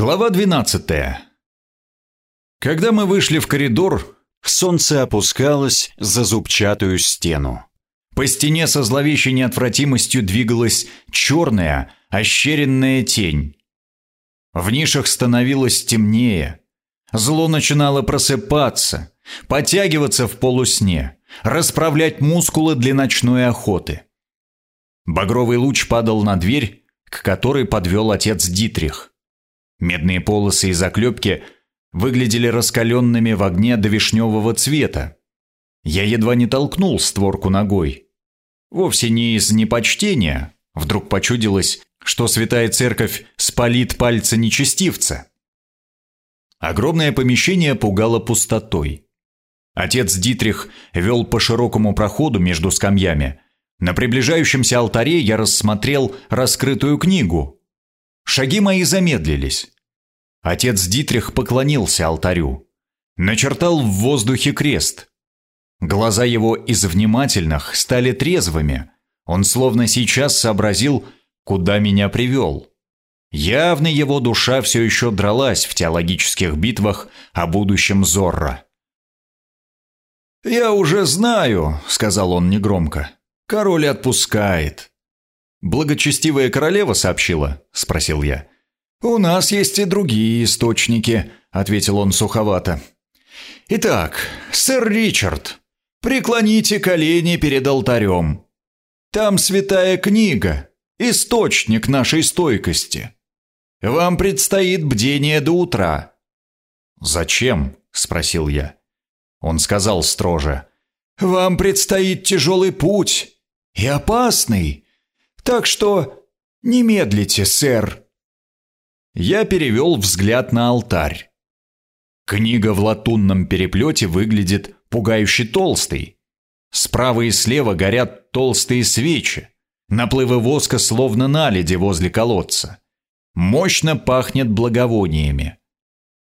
Глава 12. Когда мы вышли в коридор, солнце опускалось за зубчатую стену. По стене со зловещей неотвратимостью двигалась черная, ощеренная тень. В нишах становилось темнее. Зло начинало просыпаться, подтягиваться в полусне, расправлять мускулы для ночной охоты. Багровый луч падал на дверь, к которой подвел отец Дитрих. Медные полосы и заклепки выглядели раскаленными в огне до вишневого цвета. Я едва не толкнул створку ногой. Вовсе не из непочтения. Вдруг почудилось, что святая церковь спалит пальцы нечестивца. Огромное помещение пугало пустотой. Отец Дитрих вел по широкому проходу между скамьями. На приближающемся алтаре я рассмотрел раскрытую книгу, Шаги мои замедлились. Отец Дитрих поклонился алтарю. Начертал в воздухе крест. Глаза его из внимательных стали трезвыми. Он словно сейчас сообразил, куда меня привел. Явно его душа все еще дралась в теологических битвах о будущем Зорро. «Я уже знаю», — сказал он негромко. «Король отпускает. «Благочестивая королева сообщила?» – спросил я. «У нас есть и другие источники», – ответил он суховато. «Итак, сэр Ричард, преклоните колени перед алтарем. Там святая книга, источник нашей стойкости. Вам предстоит бдение до утра». «Зачем?» – спросил я. Он сказал строже. «Вам предстоит тяжелый путь и опасный, так что не медлите, сэр». Я перевел взгляд на алтарь. Книга в латунном переплете выглядит пугающе толстой. Справа и слева горят толстые свечи. Наплывы воска словно наледи возле колодца. Мощно пахнет благовониями.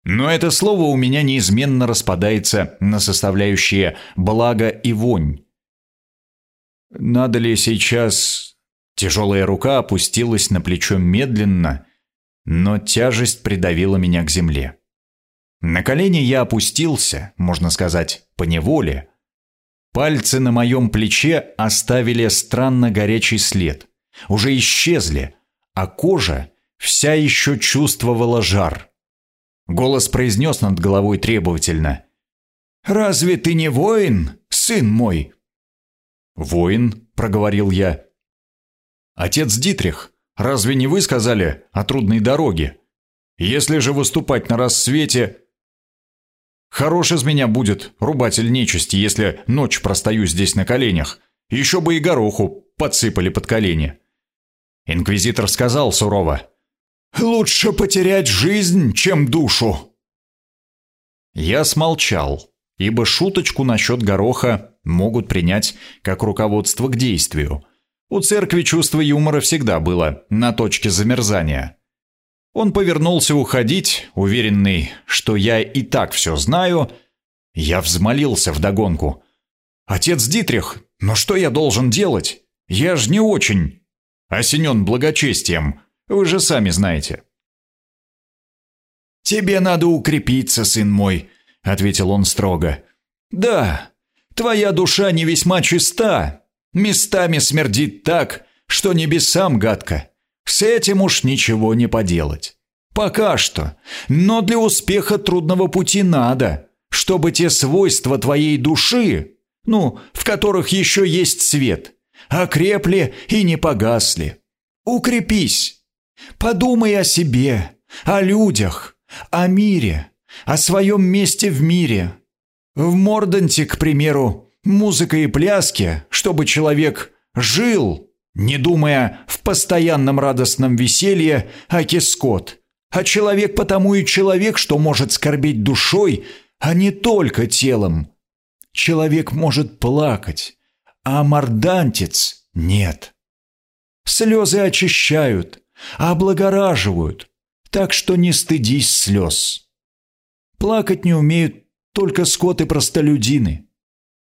Но это слово у меня неизменно распадается на составляющие благо и вонь. Надо ли сейчас Тяжелая рука опустилась на плечо медленно, но тяжесть придавила меня к земле. На колени я опустился, можно сказать, по неволе. Пальцы на моем плече оставили странно горячий след. Уже исчезли, а кожа вся еще чувствовала жар. Голос произнес над головой требовательно. «Разве ты не воин, сын мой?» «Воин», — проговорил я. «Отец Дитрих, разве не вы сказали о трудной дороге? Если же выступать на рассвете...» «Хорош из меня будет, рубатель нечисти, если ночь простою здесь на коленях. Еще бы и гороху подсыпали под колени». Инквизитор сказал сурово. «Лучше потерять жизнь, чем душу». Я смолчал, ибо шуточку насчет гороха могут принять как руководство к действию – у церкви чувство юмора всегда было на точке замерзания. Он повернулся уходить, уверенный, что я и так все знаю. Я взмолился вдогонку. «Отец Дитрих, но что я должен делать? Я ж не очень осенен благочестием, вы же сами знаете». «Тебе надо укрепиться, сын мой», — ответил он строго. «Да, твоя душа не весьма чиста, Местами смердит так, что небесам гадко. С этим уж ничего не поделать. Пока что. Но для успеха трудного пути надо, чтобы те свойства твоей души, ну, в которых еще есть свет, окрепли и не погасли. Укрепись. Подумай о себе, о людях, о мире, о своем месте в мире. В Морданте, к примеру, музыка и пляски, чтобы человек жил, не думая в постоянном радостном веселье о кискот. А человек потому и человек, что может скорбеть душой, а не только телом. Человек может плакать, а мордантец нет. Слезы очищают, облагораживают, так что не стыдись слез. Плакать не умеют только скот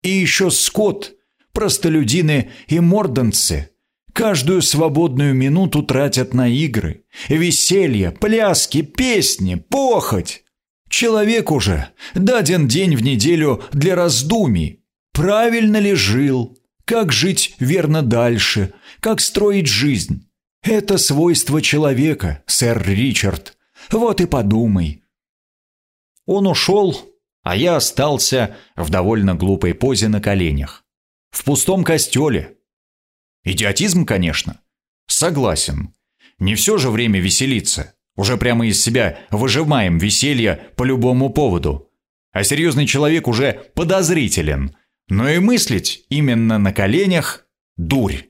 и еще скот, простолюдины и морданцы, каждую свободную минуту тратят на игры, веселье, пляски, песни, похоть. Человек уже даден день в неделю для раздумий. Правильно ли жил? Как жить верно дальше? Как строить жизнь? Это свойство человека, сэр Ричард. Вот и подумай. Он ушел, а я остался в довольно глупой позе на коленях. В пустом костеле. Идиотизм, конечно. Согласен. Не все же время веселиться. Уже прямо из себя выжимаем веселье по любому поводу. А серьезный человек уже подозрителен. Но и мыслить именно на коленях – дурь.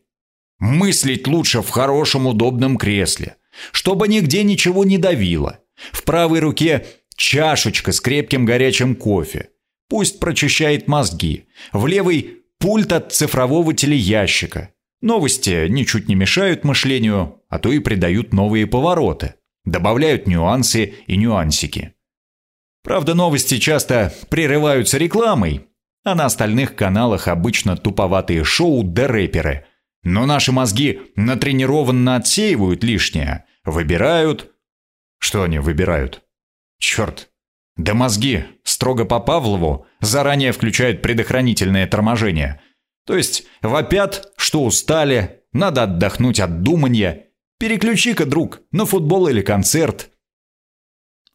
Мыслить лучше в хорошем удобном кресле, чтобы нигде ничего не давило. В правой руке чашечка с крепким горячим кофе. Пусть прочищает мозги. В левой – пульт от цифрового телеящика. Новости ничуть не мешают мышлению, а то и придают новые повороты добавляют нюансы и нюансики. Правда, новости часто прерываются рекламой, а на остальных каналах обычно туповатые шоу да рэперы. Но наши мозги натренированно отсеивают лишнее, выбирают... Что они выбирают? Черт! Да мозги, строго по Павлову, заранее включают предохранительное торможение. То есть вопят, что устали, надо отдохнуть от думания Переключи-ка, друг, на футбол или концерт.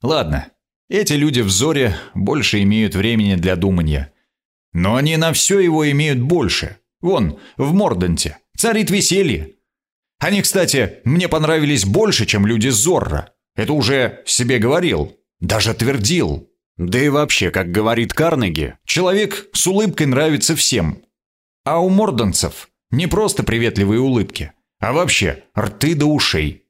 Ладно, эти люди в Зоре больше имеют времени для думания. Но они на все его имеют больше. Вон, в Морданте, царит веселье. Они, кстати, мне понравились больше, чем люди Зорра. Это уже себе говорил, даже твердил. Да и вообще, как говорит Карнеги, человек с улыбкой нравится всем. А у морданцев не просто приветливые улыбки – а вообще, рты до ушей.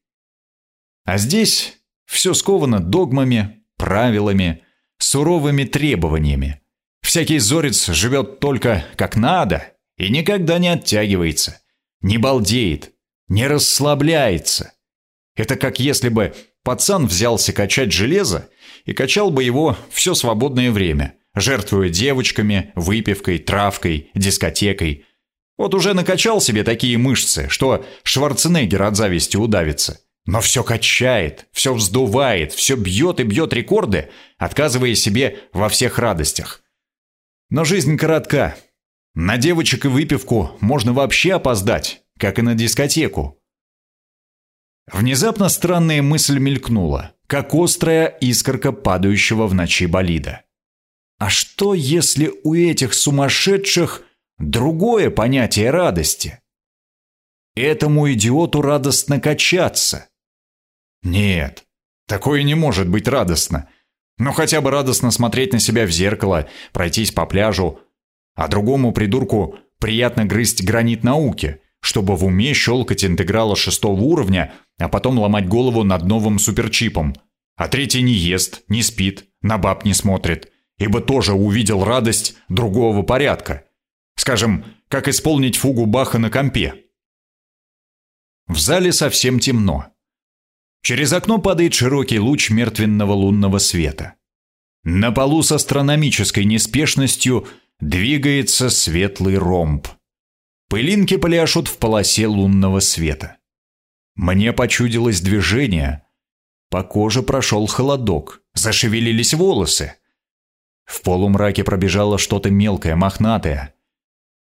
А здесь все сковано догмами, правилами, суровыми требованиями. Всякий зорец живет только как надо и никогда не оттягивается, не балдеет, не расслабляется. Это как если бы пацан взялся качать железо и качал бы его все свободное время, жертвуя девочками, выпивкой, травкой, дискотекой – вот уже накачал себе такие мышцы, что Шварценеггер от зависти удавится. Но все качает, все вздувает, все бьет и бьет рекорды, отказывая себе во всех радостях. Но жизнь коротка. На девочек и выпивку можно вообще опоздать, как и на дискотеку. Внезапно странная мысль мелькнула, как острая искорка падающего в ночи болида. А что, если у этих сумасшедших другое понятие радости. Этому идиоту радостно качаться. Нет, такое не может быть радостно. Но хотя бы радостно смотреть на себя в зеркало, пройтись по пляжу, а другому придурку приятно грызть гранит науки, чтобы в уме щелкать интеграла шестого уровня, а потом ломать голову над новым суперчипом. А третий не ест, не спит, на баб не смотрит, ибо тоже увидел радость другого порядка – Скажем, как исполнить фугу Баха на компе. В зале совсем темно. Через окно падает широкий луч мертвенного лунного света. На полу с астрономической неспешностью двигается светлый ромб. Пылинки пляшут в полосе лунного света. Мне почудилось движение. По коже прошел холодок, зашевелились волосы. В полумраке пробежало что-то мелкое, мохнатое.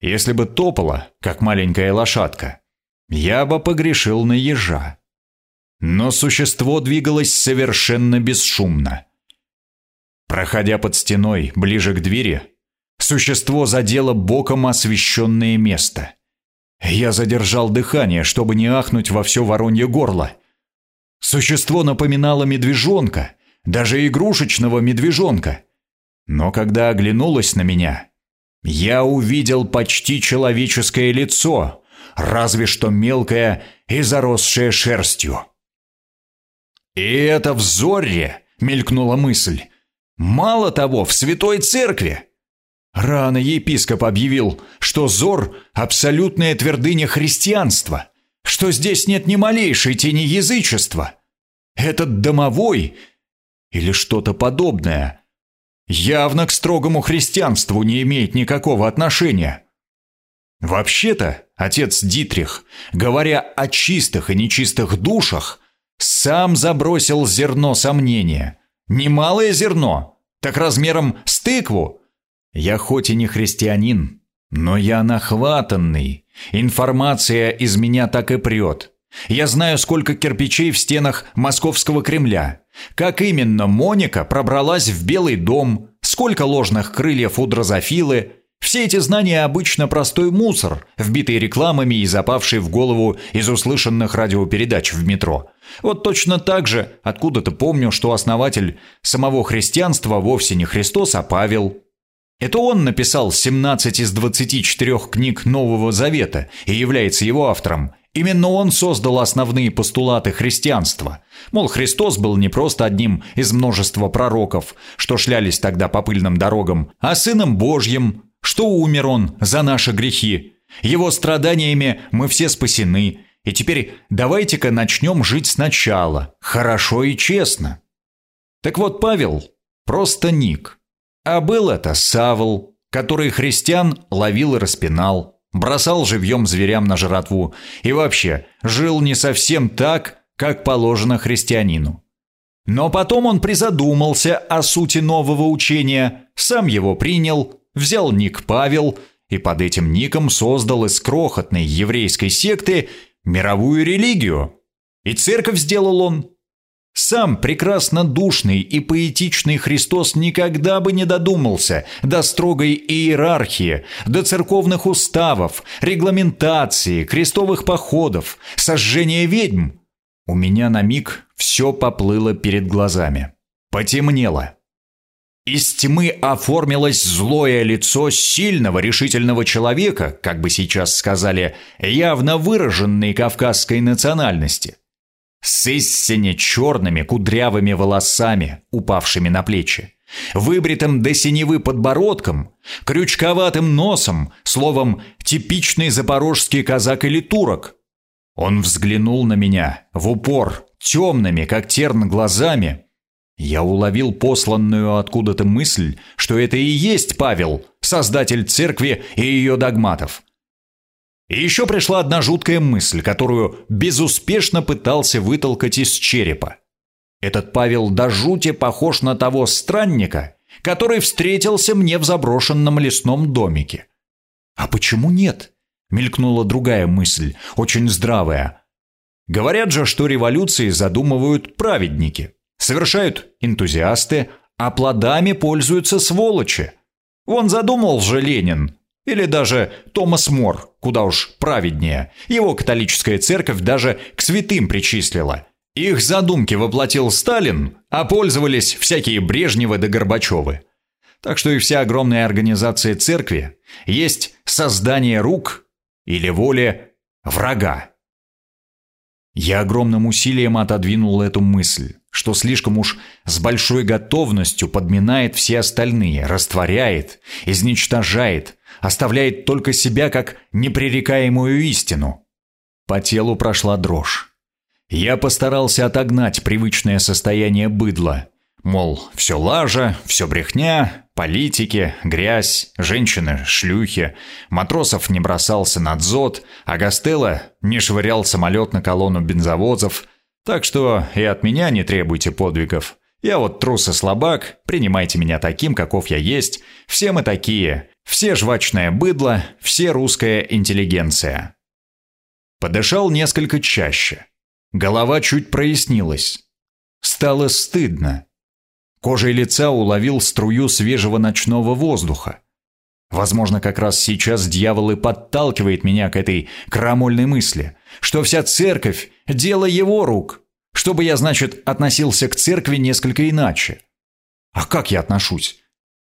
Если бы топала, как маленькая лошадка, я бы погрешил на ежа. Но существо двигалось совершенно бесшумно. Проходя под стеной, ближе к двери, существо задело боком освещенное место. Я задержал дыхание, чтобы не ахнуть во все воронье горло. Существо напоминало медвежонка, даже игрушечного медвежонка. Но когда оглянулось на меня, я увидел почти человеческое лицо, разве что мелкое и заросшее шерстью. «И это в Зорре!» — мелькнула мысль. «Мало того, в Святой Церкви!» Рано епископ объявил, что Зор — абсолютная твердыня христианства, что здесь нет ни малейшей тени язычества. Этот домовой или что-то подобное явно к строгому христианству не имеет никакого отношения. Вообще-то, отец Дитрих, говоря о чистых и нечистых душах, сам забросил зерно сомнения. Немалое зерно, так размером с тыкву. Я хоть и не христианин, но я нахватанный. Информация из меня так и прет. Я знаю, сколько кирпичей в стенах московского Кремля. Как именно Моника пробралась в Белый дом, сколько ложных крыльев у дрозофилы. Все эти знания обычно простой мусор, вбитый рекламами и запавший в голову из услышанных радиопередач в метро. Вот точно так же откуда-то помню, что основатель самого христианства вовсе не Христос, а Павел. Это он написал 17 из 24 книг Нового Завета и является его автором. Именно он создал основные постулаты христианства. Мол, Христос был не просто одним из множества пророков, что шлялись тогда по пыльным дорогам, а сыном Божьим, что умер он за наши грехи. Его страданиями мы все спасены. И теперь давайте-ка начнем жить сначала, хорошо и честно. Так вот, Павел – просто ник – а был это Савл, который христиан ловил и распинал, бросал живьем зверям на жратву и вообще жил не совсем так, как положено христианину. Но потом он призадумался о сути нового учения, сам его принял, взял ник Павел и под этим ником создал из крохотной еврейской секты мировую религию. И церковь сделал он, сам прекрасно душный и поэтичный Христос никогда бы не додумался до строгой иерархии, до церковных уставов, регламентации, крестовых походов, сожжения ведьм. У меня на миг все поплыло перед глазами. Потемнело. Из тьмы оформилось злое лицо сильного решительного человека, как бы сейчас сказали, явно выраженной кавказской национальности с истине черными кудрявыми волосами, упавшими на плечи, выбритым до синевы подбородком, крючковатым носом, словом, типичный запорожский казак или турок. Он взглянул на меня в упор, темными, как терн, глазами. Я уловил посланную откуда-то мысль, что это и есть Павел, создатель церкви и ее догматов. И еще пришла одна жуткая мысль, которую безуспешно пытался вытолкать из черепа. Этот Павел до жути похож на того странника, который встретился мне в заброшенном лесном домике. А почему нет? Мелькнула другая мысль, очень здравая. Говорят же, что революции задумывают праведники, совершают энтузиасты, а плодами пользуются сволочи. Вон задумал же Ленин, или даже Томас Мор, куда уж праведнее. Его католическая церковь даже к святым причислила. Их задумки воплотил Сталин, а пользовались всякие Брежневы да Горбачевы. Так что и вся огромная организация церкви есть создание рук или воли врага. Я огромным усилием отодвинул эту мысль, что слишком уж с большой готовностью подминает все остальные, растворяет, изничтожает, оставляет только себя как непререкаемую истину. По телу прошла дрожь. Я постарался отогнать привычное состояние быдла. Мол, все лажа, все брехня, политики, грязь, женщины, шлюхи. Матросов не бросался на дзот, а Гастелло не швырял самолет на колонну бензовозов. Так что и от меня не требуйте подвигов. Я вот трус и слабак, принимайте меня таким, каков я есть. Все мы такие, все жвачное быдло, все русская интеллигенция. Подышал несколько чаще. Голова чуть прояснилась. Стало стыдно. Кожей лица уловил струю свежего ночного воздуха. Возможно, как раз сейчас дьявол и подталкивает меня к этой крамольной мысли, что вся церковь – дело его рук, чтобы я, значит, относился к церкви несколько иначе. А как я отношусь?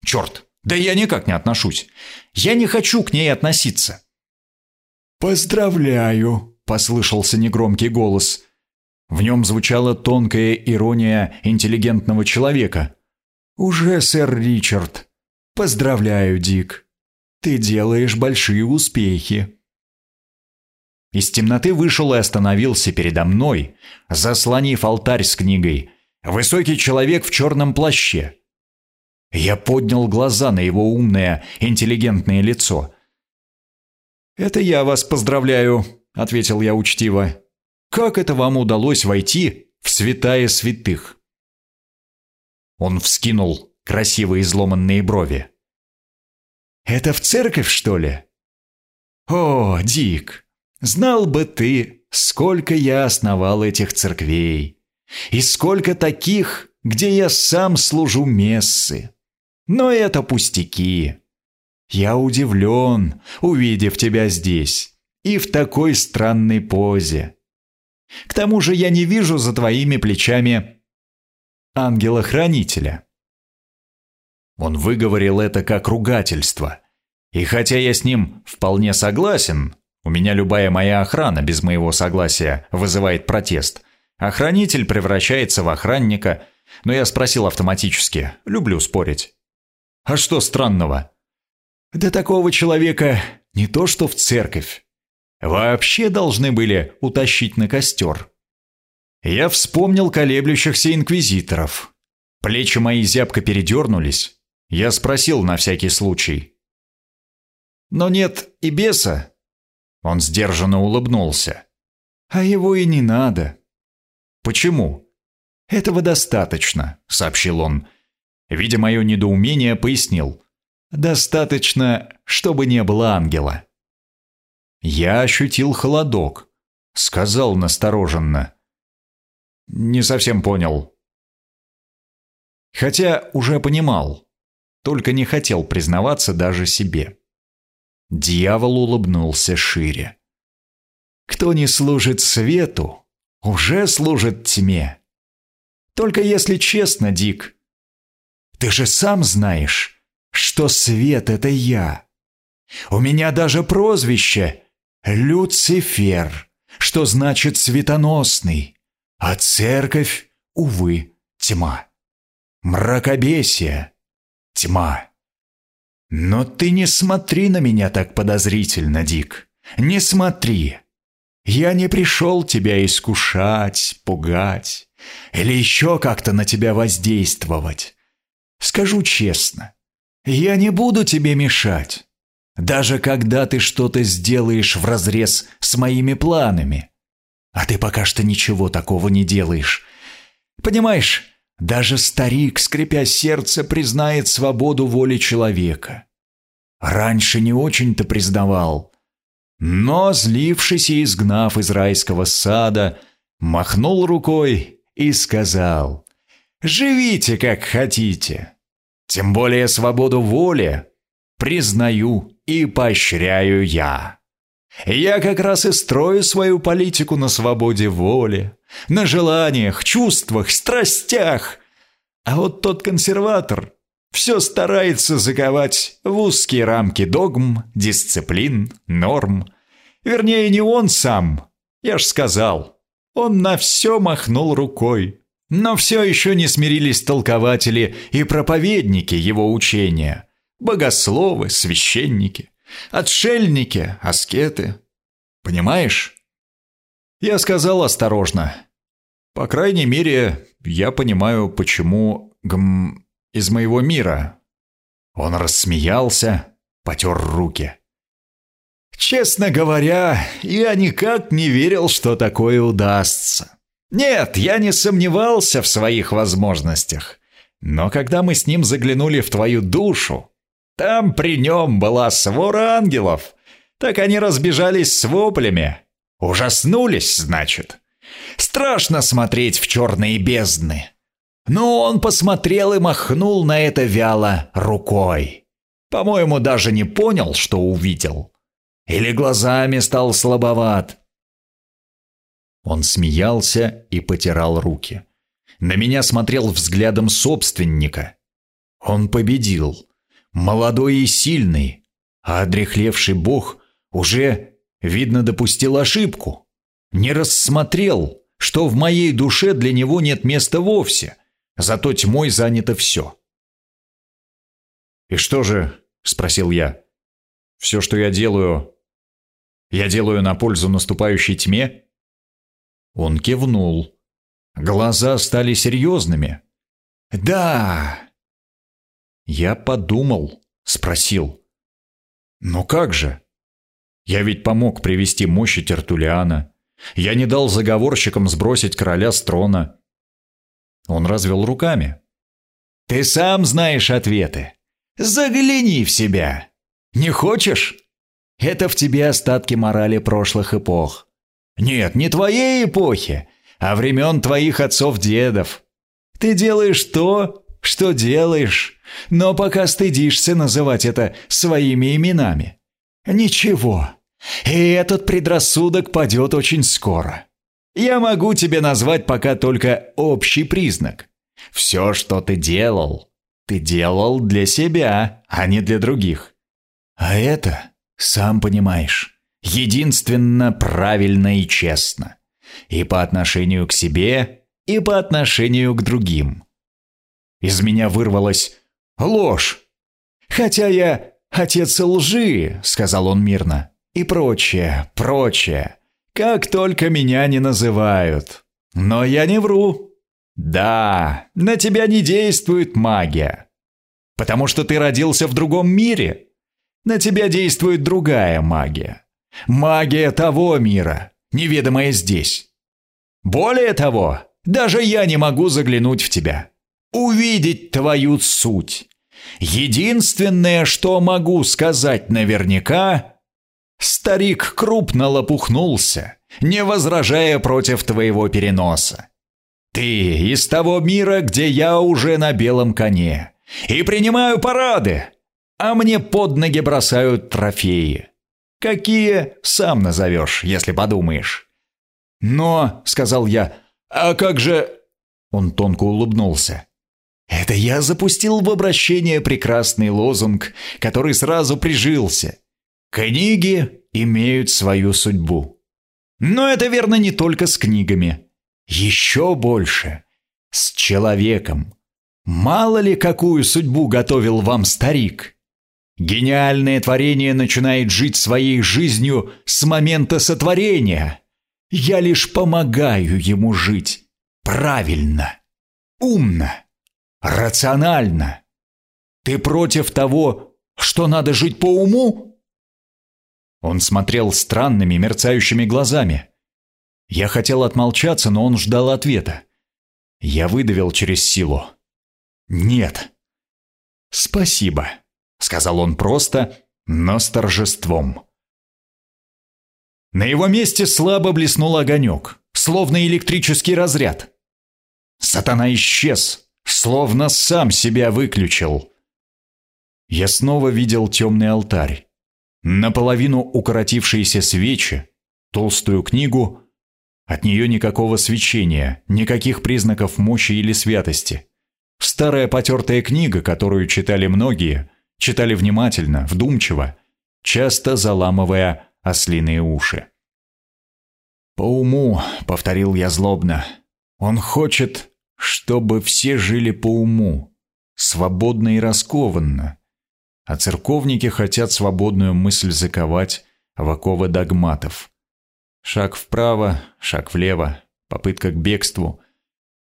Черт, да я никак не отношусь. Я не хочу к ней относиться. «Поздравляю», — послышался негромкий голос. В нем звучала тонкая ирония интеллигентного человека. «Уже, сэр Ричард. Поздравляю, Дик. Ты делаешь большие успехи». Из темноты вышел и остановился передо мной, заслонив алтарь с книгой. Высокий человек в черном плаще. Я поднял глаза на его умное, интеллигентное лицо. «Это я вас поздравляю», — ответил я учтиво. «Как это вам удалось войти в святая святых?» Он вскинул красиво изломанные брови. «Это в церковь, что ли?» «О, Дик, знал бы ты, сколько я основал этих церквей, и сколько таких, где я сам служу мессы. Но это пустяки. Я удивлен, увидев тебя здесь и в такой странной позе. К тому же я не вижу за твоими плечами ангела-хранителя». Он выговорил это как ругательство. И хотя я с ним вполне согласен, у меня любая моя охрана без моего согласия вызывает протест. Охранитель превращается в охранника, но я спросил автоматически, люблю спорить. А что странного? Да такого человека не то что в церковь. Вообще должны были утащить на костер. Я вспомнил колеблющихся инквизиторов. Плечи мои зябко передернулись. Я спросил на всякий случай. «Но нет и беса?» Он сдержанно улыбнулся. «А его и не надо». «Почему?» «Этого достаточно», — сообщил он. Видя мое недоумение, пояснил. «Достаточно, чтобы не было ангела». Я ощутил холодок. Сказал настороженно. «Не совсем понял». Хотя уже понимал, только не хотел признаваться даже себе. Дьявол улыбнулся шире. «Кто не служит свету, уже служит тьме. Только если честно, Дик, ты же сам знаешь, что свет — это я. У меня даже прозвище Люцифер, что значит светоносный, а церковь, увы, тьма. Мракобесие, тьма. Но ты не смотри на меня так подозрительно, Дик. Не смотри. Я не пришел тебя искушать, пугать или еще как-то на тебя воздействовать. Скажу честно, я не буду тебе мешать. Даже когда ты что-то сделаешь вразрез с моими планами. А ты пока что ничего такого не делаешь. Понимаешь, даже старик, скрипя сердце, признает свободу воли человека. Раньше не очень-то признавал. Но, злившись и изгнав из райского сада, махнул рукой и сказал «Живите, как хотите. Тем более свободу воли признаю и поощряю я. Я как раз и строю свою политику на свободе воли, на желаниях, чувствах, страстях. А вот тот консерватор все старается заковать в узкие рамки догм, дисциплин, норм. Вернее, не он сам, я ж сказал. Он на все махнул рукой. Но все еще не смирились толкователи и проповедники его учения, богословы, священники, отшельники, аскеты. Понимаешь? Я сказал осторожно. По крайней мере, я понимаю, почему гм из моего мира. Он рассмеялся, потер руки. Честно говоря, я никак не верил, что такое удастся. Нет, я не сомневался в своих возможностях. Но когда мы с ним заглянули в твою душу, там при нем была свора ангелов. Так они разбежались с воплями. Ужаснулись, значит. Страшно смотреть в черные бездны. Но он посмотрел и махнул на это вяло рукой. По-моему, даже не понял, что увидел. Или глазами стал слабоват. Он смеялся и потирал руки. На меня смотрел взглядом собственника. Он победил. Молодой и сильный. А одрехлевший бог уже, видно, допустил ошибку. Не рассмотрел, что в моей душе для него нет места вовсе – Зато тьмой занято все. «И что же?» – спросил я. «Все, что я делаю, я делаю на пользу наступающей тьме?» Он кивнул. Глаза стали серьезными. «Да!» Я подумал, спросил. «Ну как же? Я ведь помог привести мощи Тертулиана. Я не дал заговорщикам сбросить короля с трона. Он развел руками. Ты сам знаешь ответы. Загляни в себя. Не хочешь? Это в тебе остатки морали прошлых эпох. Нет, не твоей эпохи, а времен твоих отцов-дедов. Ты делаешь то, что делаешь, но пока стыдишься называть это своими именами. Ничего, и этот предрассудок падет очень скоро. Я могу тебе назвать пока только общий признак. Все, что ты делал, ты делал для себя, а не для других. А это, сам понимаешь, единственно правильно и честно. И по отношению к себе, и по отношению к другим. Из меня вырвалась ложь. Хотя я отец лжи, сказал он мирно, и прочее, прочее. Как только меня не называют. Но я не вру. Да, на тебя не действует магия. Потому что ты родился в другом мире. На тебя действует другая магия. Магия того мира, неведомая здесь. Более того, даже я не могу заглянуть в тебя увидеть твою суть. Единственное, что могу сказать наверняка, старик крупно лопухнулся, не возражая против твоего переноса. Ты из того мира, где я уже на белом коне, и принимаю парады, а мне под ноги бросают трофеи. Какие, сам назовешь, если подумаешь. Но, — сказал я, — а как же... Он тонко улыбнулся. Это я запустил в обращение прекрасный лозунг, который сразу прижился. Книги имеют свою судьбу. Но это верно не только с книгами. Еще больше. С человеком. Мало ли, какую судьбу готовил вам старик. Гениальное творение начинает жить своей жизнью с момента сотворения. Я лишь помогаю ему жить правильно, умно рационально. Ты против того, что надо жить по уму? Он смотрел странными, мерцающими глазами. Я хотел отмолчаться, но он ждал ответа. Я выдавил через силу. «Нет». «Спасибо», — сказал он просто, но с торжеством. На его месте слабо блеснул огонек, словно электрический разряд. Сатана исчез, словно сам себя выключил. Я снова видел темный алтарь, наполовину укоротившиеся свечи, толстую книгу, от нее никакого свечения, никаких признаков мощи или святости. Старая потертая книга, которую читали многие, читали внимательно, вдумчиво, часто заламывая ослиные уши. «По уму», — повторил я злобно, — «он хочет, чтобы все жили по уму, свободно и раскованно. А церковники хотят свободную мысль заковать в оковы догматов. Шаг вправо, шаг влево, попытка к бегству.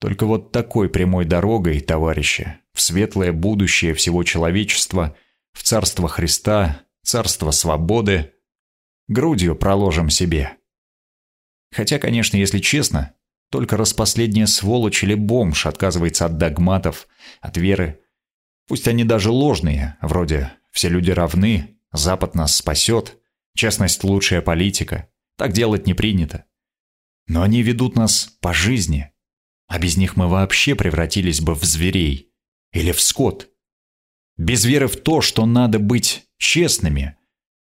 Только вот такой прямой дорогой, товарищи, в светлое будущее всего человечества, в царство Христа, царство свободы, грудью проложим себе. Хотя, конечно, если честно, только распоследняя сволочь или бомж отказывается от догматов, от веры. Пусть они даже ложные, вроде «все люди равны», «Запад нас спасет», «честность – лучшая политика». Так делать не принято. Но они ведут нас по жизни, а без них мы вообще превратились бы в зверей или в скот. Без веры в то, что надо быть честными,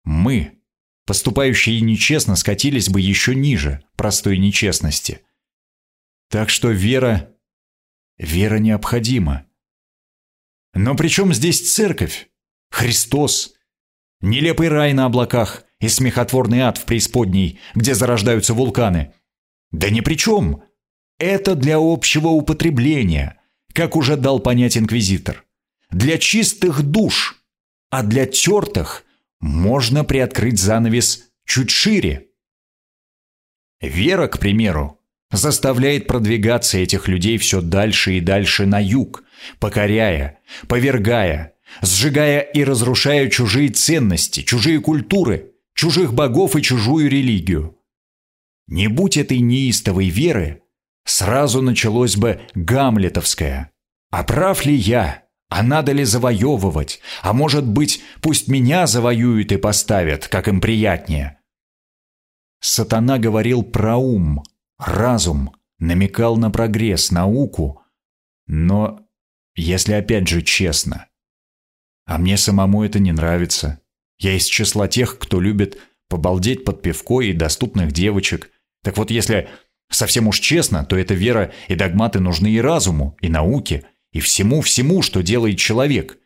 мы, поступающие нечестно, скатились бы еще ниже простой нечестности – так что вера... Вера необходима. Но при здесь церковь? Христос? Нелепый рай на облаках и смехотворный ад в преисподней, где зарождаются вулканы? Да ни при чем. Это для общего употребления, как уже дал понять инквизитор. Для чистых душ, а для тертых можно приоткрыть занавес чуть шире. Вера, к примеру, заставляет продвигаться этих людей все дальше и дальше на юг, покоряя, повергая, сжигая и разрушая чужие ценности, чужие культуры, чужих богов и чужую религию. Не будь этой неистовой веры, сразу началось бы гамлетовское. А прав ли я? А надо ли завоевывать? А может быть, пусть меня завоюют и поставят, как им приятнее? Сатана говорил про ум, разум, намекал на прогресс, науку. Но, если опять же честно, а мне самому это не нравится. Я из числа тех, кто любит побалдеть под пивко и доступных девочек. Так вот, если совсем уж честно, то эта вера и догматы нужны и разуму, и науке, и всему-всему, что делает человек.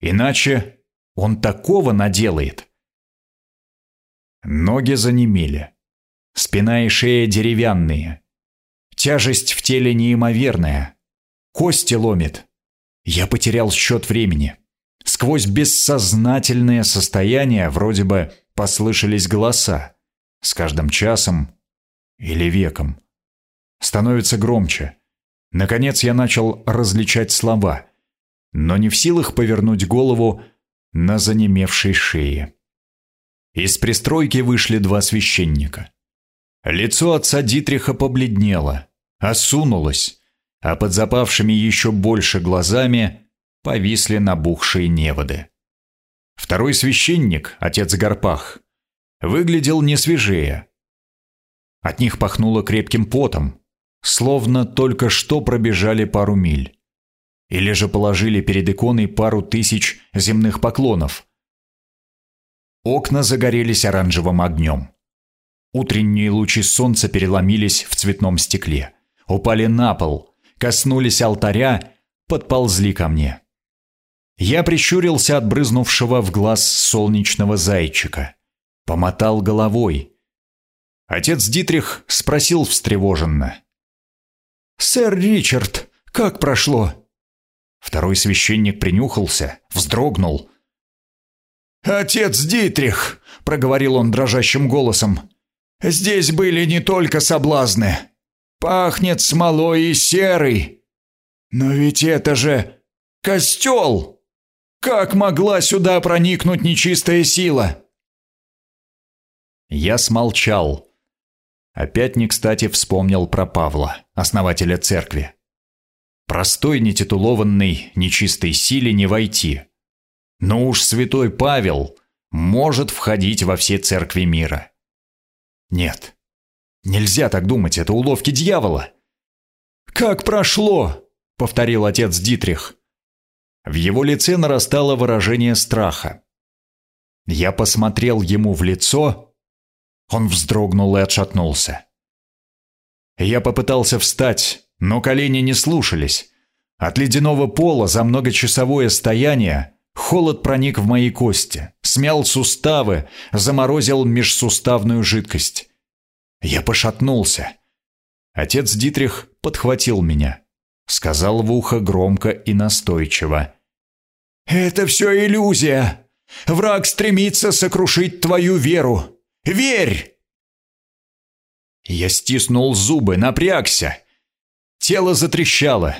Иначе он такого наделает. Ноги занемели. Спина и шея деревянные. Тяжесть в теле неимоверная. Кости ломит. Я потерял счет времени. Сквозь бессознательное состояние вроде бы послышались голоса. С каждым часом или веком. Становится громче. Наконец я начал различать слова, но не в силах повернуть голову на занемевшей шее. Из пристройки вышли два священника. Лицо отца Дитриха побледнело, осунулось, а под запавшими еще больше глазами повисли набухшие неводы. Второй священник, отец Гарпах, выглядел не свежее. От них пахнуло крепким потом, словно только что пробежали пару миль. Или же положили перед иконой пару тысяч земных поклонов. Окна загорелись оранжевым огнем. Утренние лучи солнца переломились в цветном стекле, упали на пол, коснулись алтаря, подползли ко мне. Я прищурился от брызнувшего в глаз солнечного зайчика. Помотал головой. Отец Дитрих спросил встревоженно. «Сэр Ричард, как прошло?» Второй священник принюхался, вздрогнул. «Отец Дитрих!» — проговорил он дрожащим голосом. «Здесь были не только соблазны. Пахнет смолой и серой. Но ведь это же костел! Как могла сюда проникнуть нечистая сила?» Я смолчал, Опять не кстати вспомнил про Павла, основателя церкви. Простой нетитулованной нечистой силе не войти. Но уж святой Павел может входить во все церкви мира. Нет, нельзя так думать, это уловки дьявола. «Как прошло?» — повторил отец Дитрих. В его лице нарастало выражение страха. Я посмотрел ему в лицо он вздрогнул и отшатнулся. Я попытался встать, но колени не слушались. От ледяного пола за многочасовое стояние холод проник в мои кости, смял суставы, заморозил межсуставную жидкость. Я пошатнулся. Отец Дитрих подхватил меня. Сказал в ухо громко и настойчиво. «Это все иллюзия. Враг стремится сокрушить твою веру. Верь!» Я стиснул зубы, напрягся. Тело затрещало.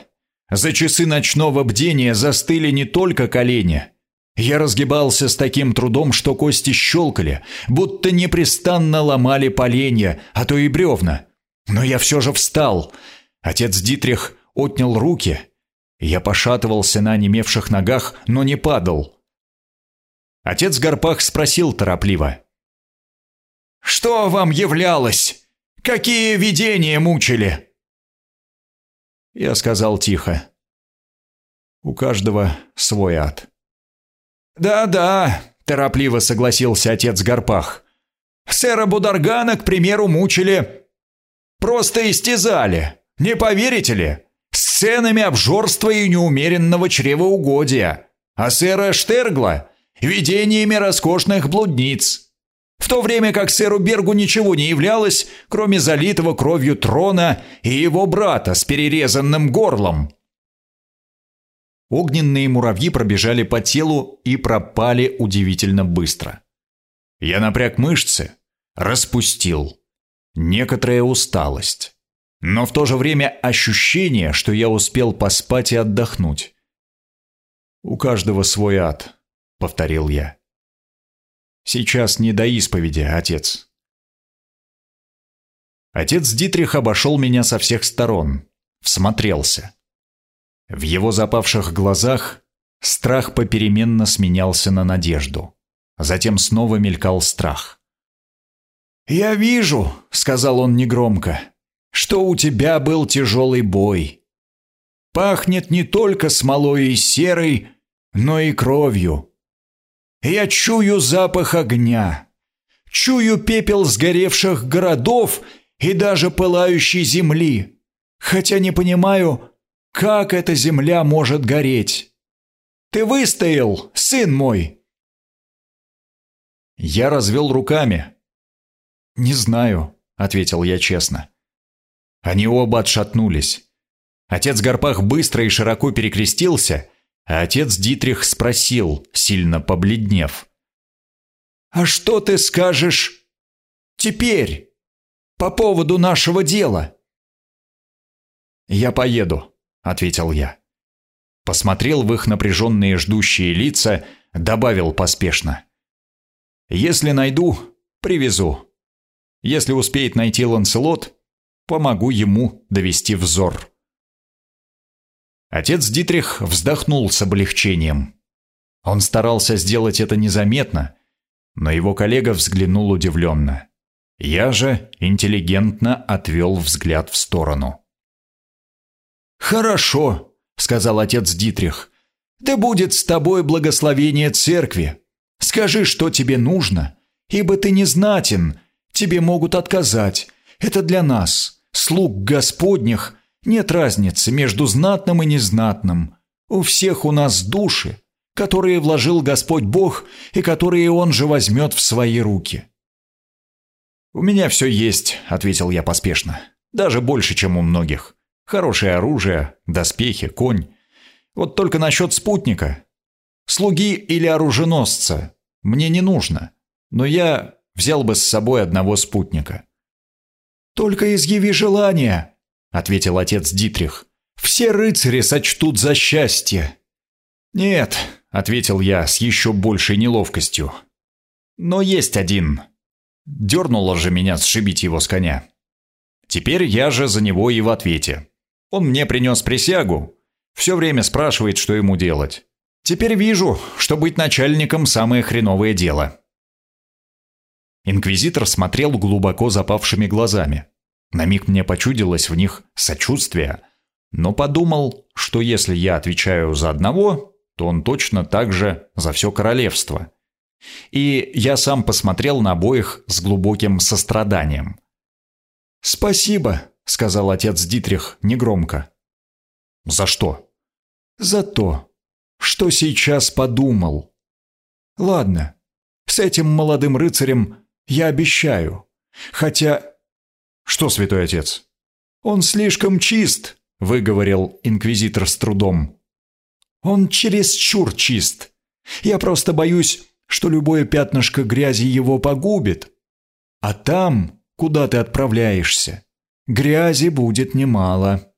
За часы ночного бдения застыли не только колени. Я разгибался с таким трудом, что кости щелкали, будто непрестанно ломали поленья, а то и бревна. Но я все же встал. Отец Дитрих отнял руки. Я пошатывался на онемевших ногах, но не падал. Отец Гарпах спросил торопливо. Что вам являлось? Какие видения мучили?» Я сказал тихо. «У каждого свой ад». «Да-да», – торопливо согласился отец Гарпах. «Сэра Бударгана, к примеру, мучили. Просто истязали. Не поверите ли? Сценами обжорства и неумеренного чревоугодия. А сэра Штергла – видениями роскошных блудниц в то время как сэру Бергу ничего не являлось, кроме залитого кровью трона и его брата с перерезанным горлом. Огненные муравьи пробежали по телу и пропали удивительно быстро. Я напряг мышцы, распустил. Некоторая усталость. Но в то же время ощущение, что я успел поспать и отдохнуть. «У каждого свой ад», — повторил я. Сейчас не до исповеди, отец». Отец Дитрих обошел меня со всех сторон, всмотрелся. В его запавших глазах страх попеременно сменялся на надежду. Затем снова мелькал страх. «Я вижу», — сказал он негромко, — «что у тебя был тяжелый бой. Пахнет не только смолой и серой, но и кровью. Я чую запах огня, чую пепел сгоревших городов и даже пылающей земли, хотя не понимаю, как эта земля может гореть. Ты выстоял, сын мой!» Я развел руками. «Не знаю», — ответил я честно. Они оба отшатнулись. Отец Гарпах быстро и широко перекрестился, отец Дитрих спросил, сильно побледнев. «А что ты скажешь теперь?» по поводу нашего дела». «Я поеду», — ответил я. Посмотрел в их напряженные ждущие лица, добавил поспешно. «Если найду, привезу. Если успеет найти Ланселот, помогу ему довести взор». Отец Дитрих вздохнул с облегчением. Он старался сделать это незаметно, но его коллега взглянул удивленно. Я же интеллигентно отвел взгляд в сторону. «Хорошо», — сказал отец Дитрих. «Да будет с тобой благословение церкви. Скажи, что тебе нужно, ибо ты не знатен, тебе могут отказать. Это для нас, слуг Господних, нет разницы между знатным и незнатным. У всех у нас души, которые вложил Господь Бог и которые Он же возьмет в свои руки». «У меня все есть», — ответил я поспешно. «Даже больше, чем у многих. Хорошее оружие, доспехи, конь. Вот только насчет спутника. Слуги или оруженосца мне не нужно, но я взял бы с собой одного спутника». «Только изъяви желание», — ответил отец Дитрих. «Все рыцари сочтут за счастье». «Нет», — ответил я с еще большей неловкостью. «Но есть один». Дернуло же меня сшибить его с коня. Теперь я же за него и в ответе. Он мне принес присягу. Все время спрашивает, что ему делать. Теперь вижу, что быть начальником – самое хреновое дело. Инквизитор смотрел глубоко запавшими глазами. На миг мне почудилось в них сочувствие, но подумал, что если я отвечаю за одного, то он точно так же за все королевство. И я сам посмотрел на обоих с глубоким состраданием. «Спасибо», — сказал отец Дитрих негромко. «За что?» «За то, что сейчас подумал. Ладно, с этим молодым рыцарем я обещаю. Хотя...» «Что, святой отец?» «Он слишком чист», — выговорил инквизитор с трудом. «Он чересчур чист. Я просто боюсь, что любое пятнышко грязи его погубит. А там, куда ты отправляешься, грязи будет немало.